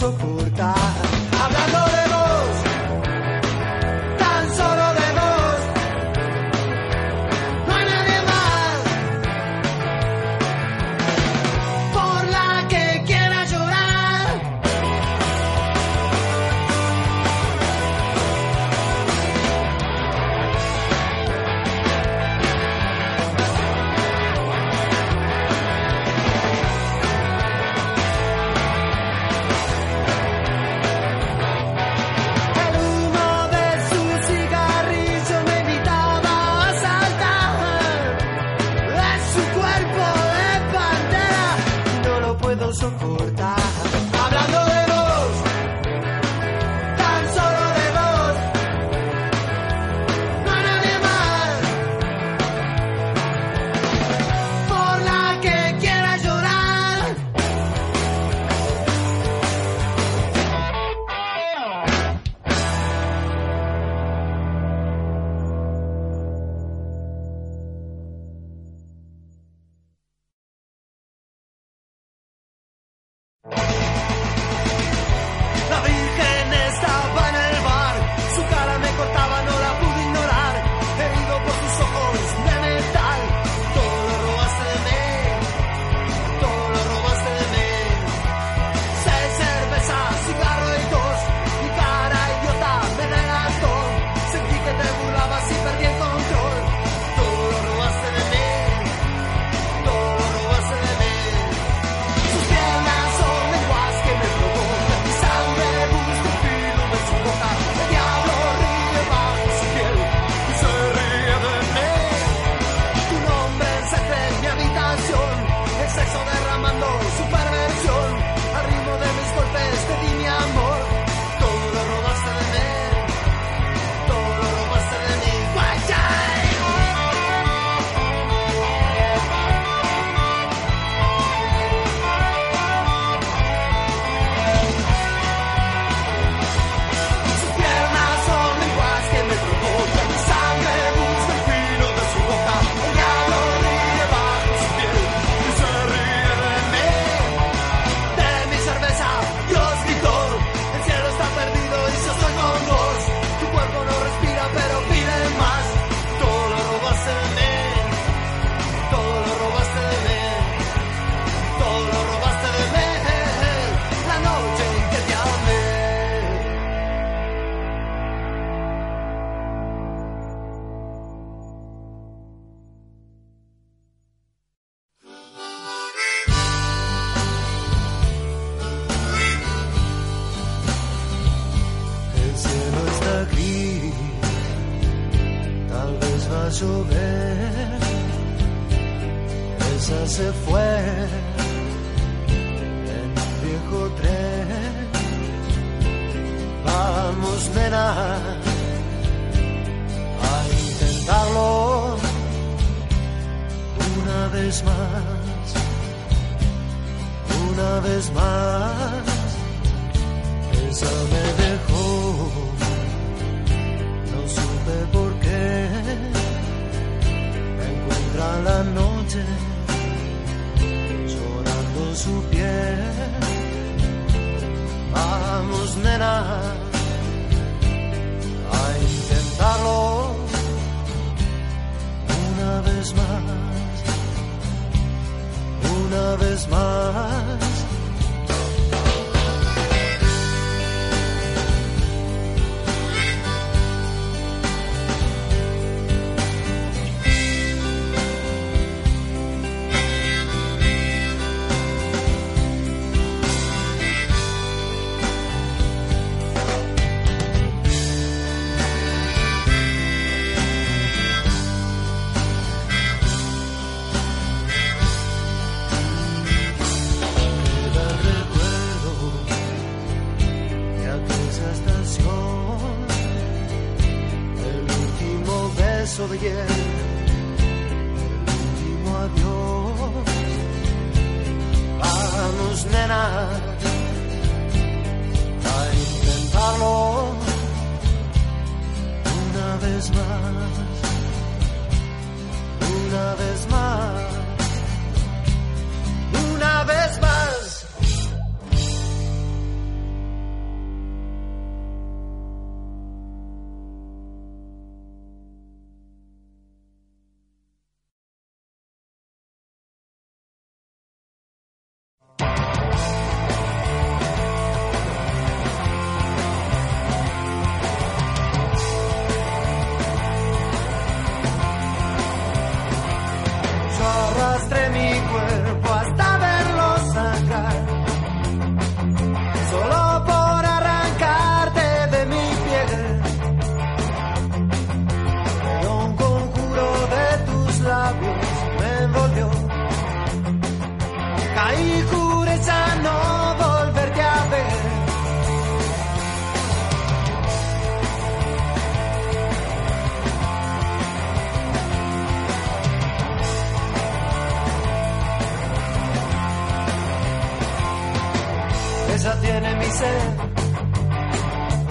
so cool.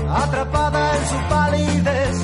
Atrapada en su palidez,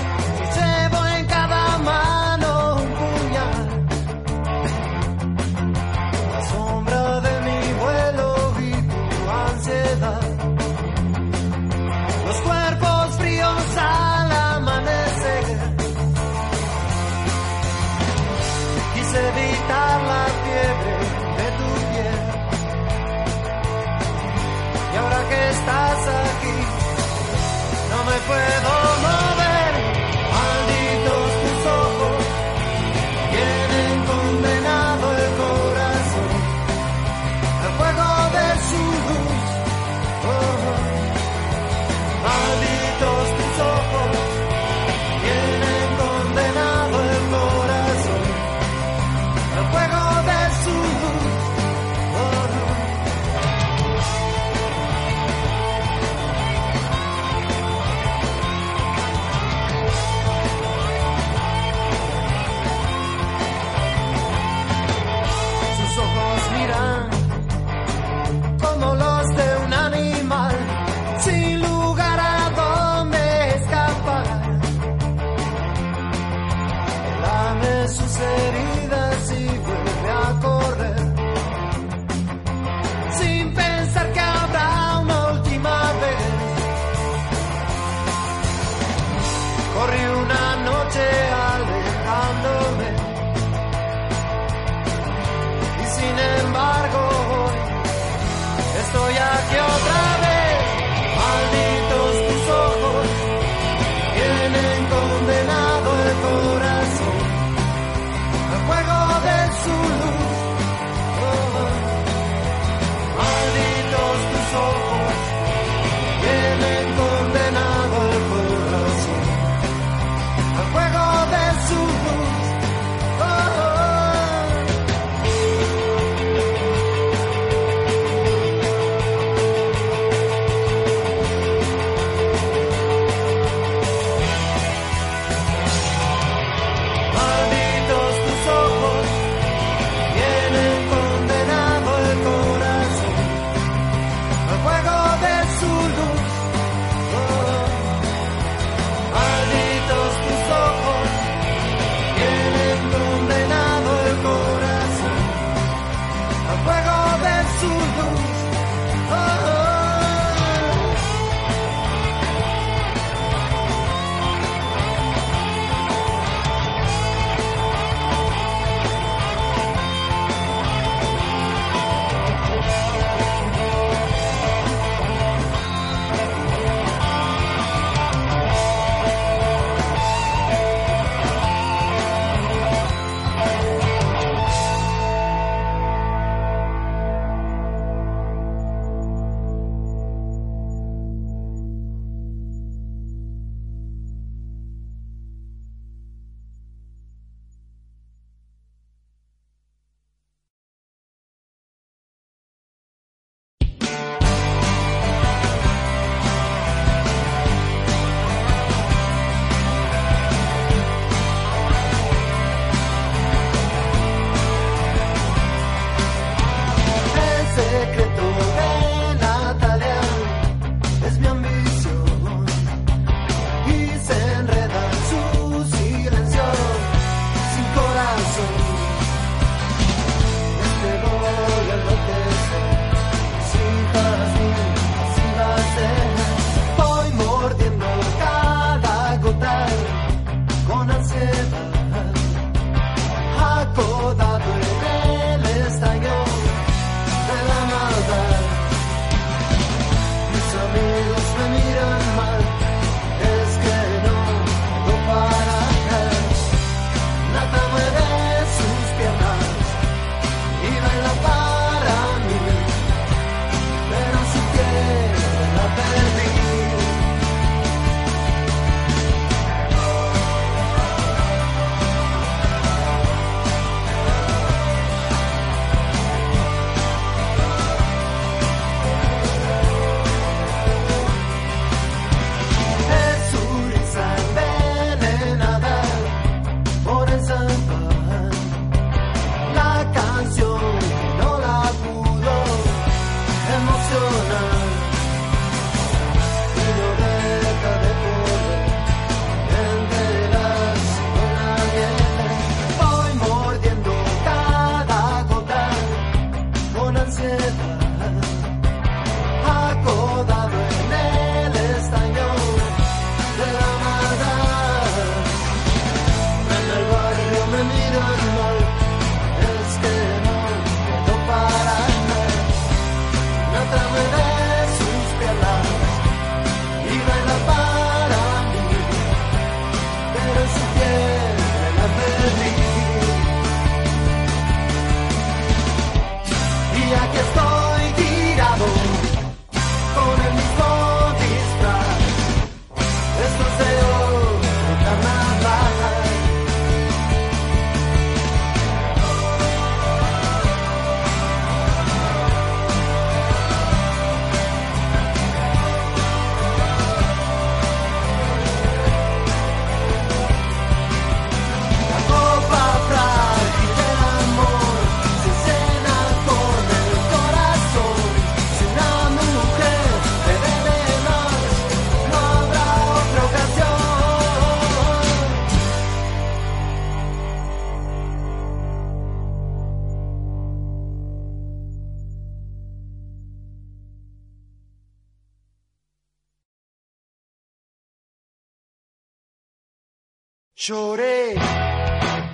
Lloré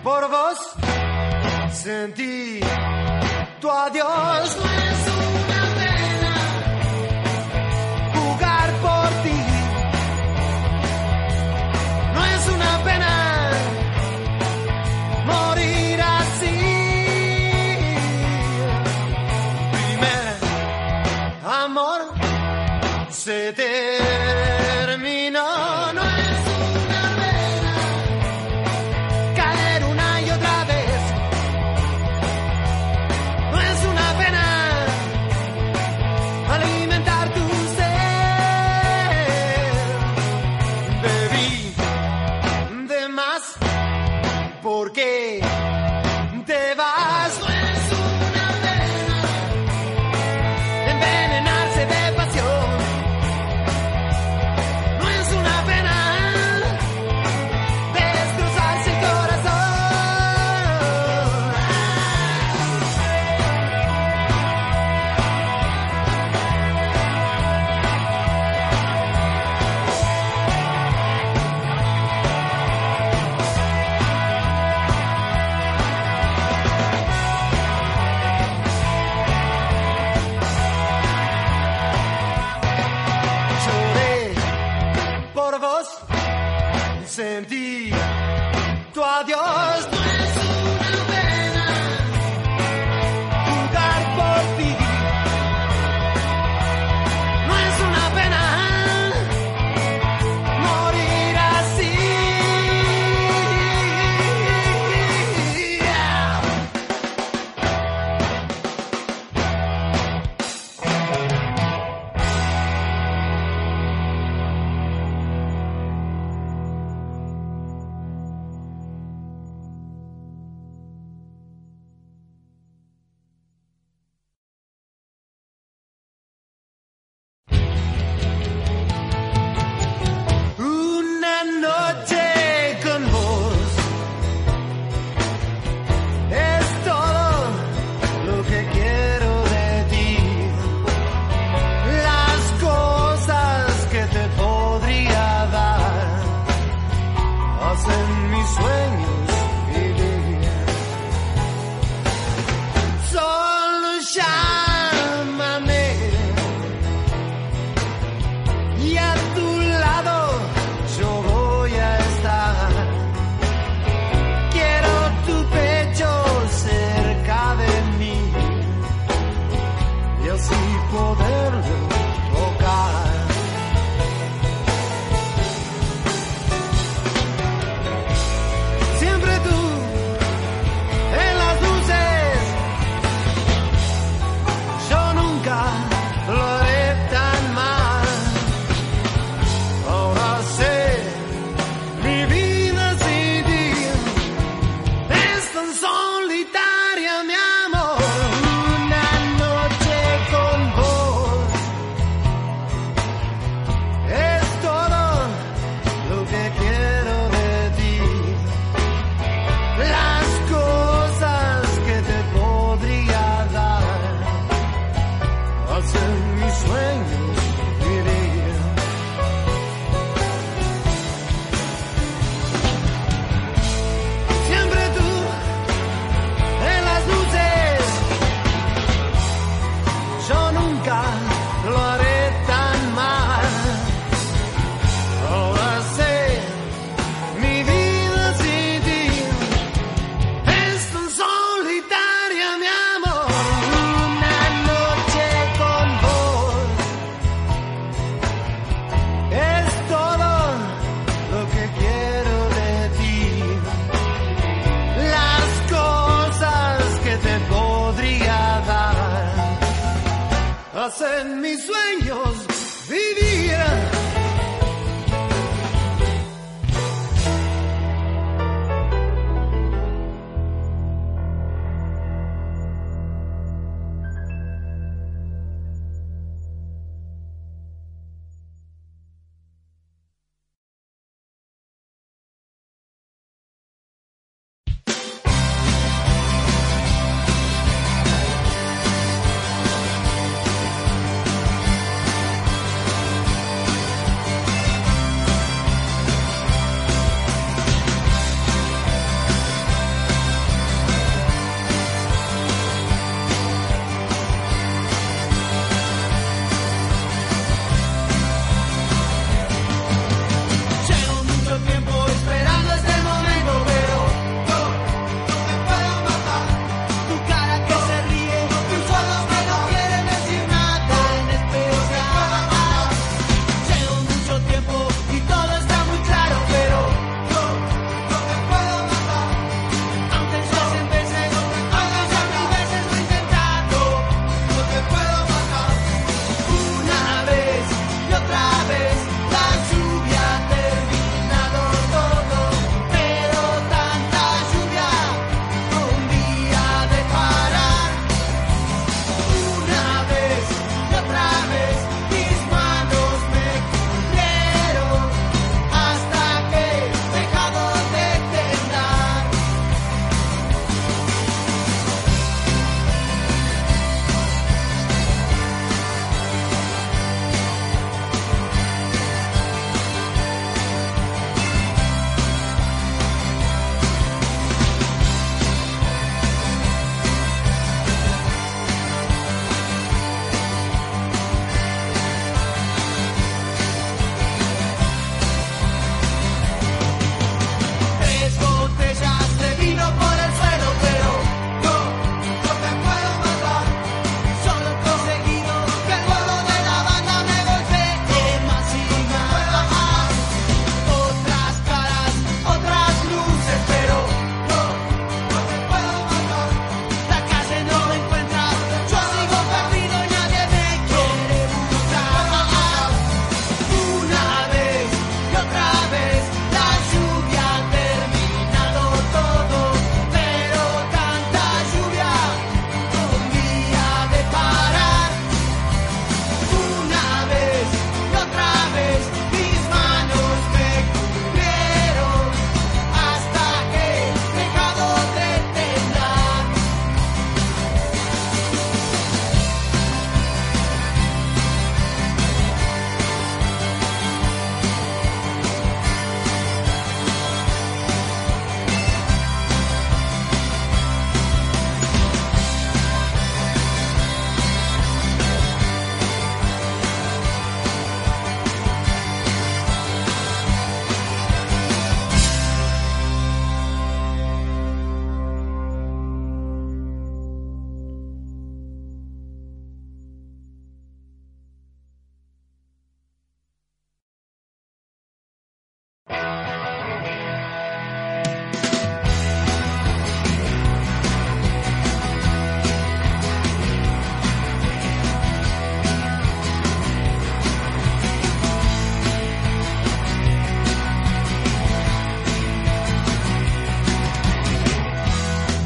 por vos, sentí tu adiós. en mis sueños.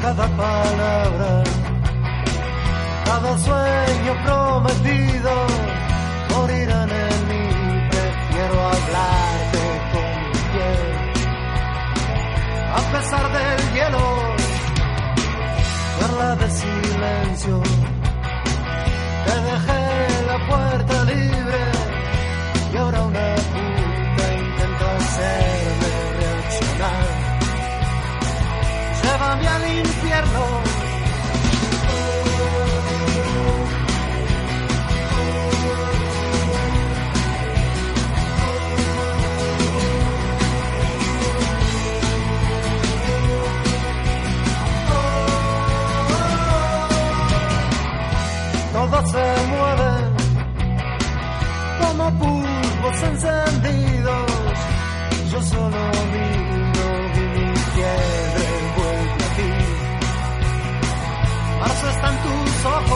cada palabra, cada sueño prometido morirán en mí. Prefiero hablarte con mi piel, a pesar del hielo, perla de silencio. Te dejé la puerta libre y ahora una puta intenta hacerme reaccionar. Llévame al todo se mueve como pulvos encendidos. Yo solo vi soco.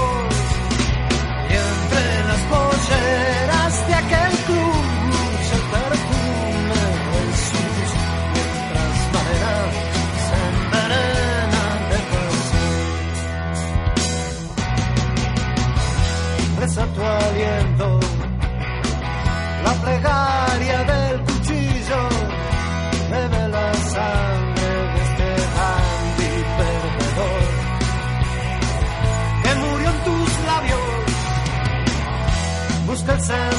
and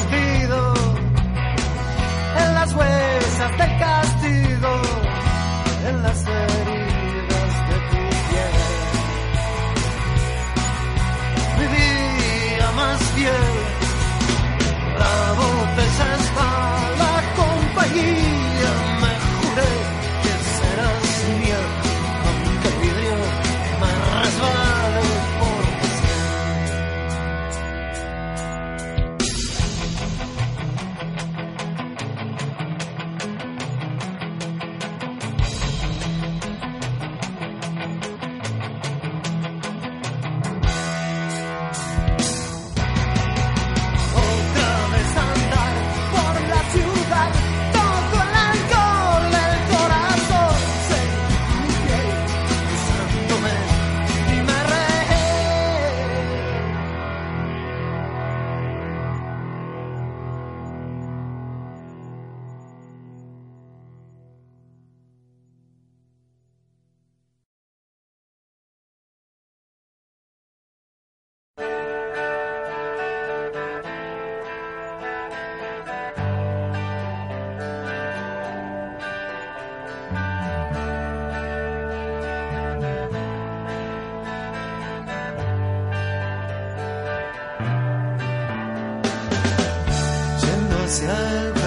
se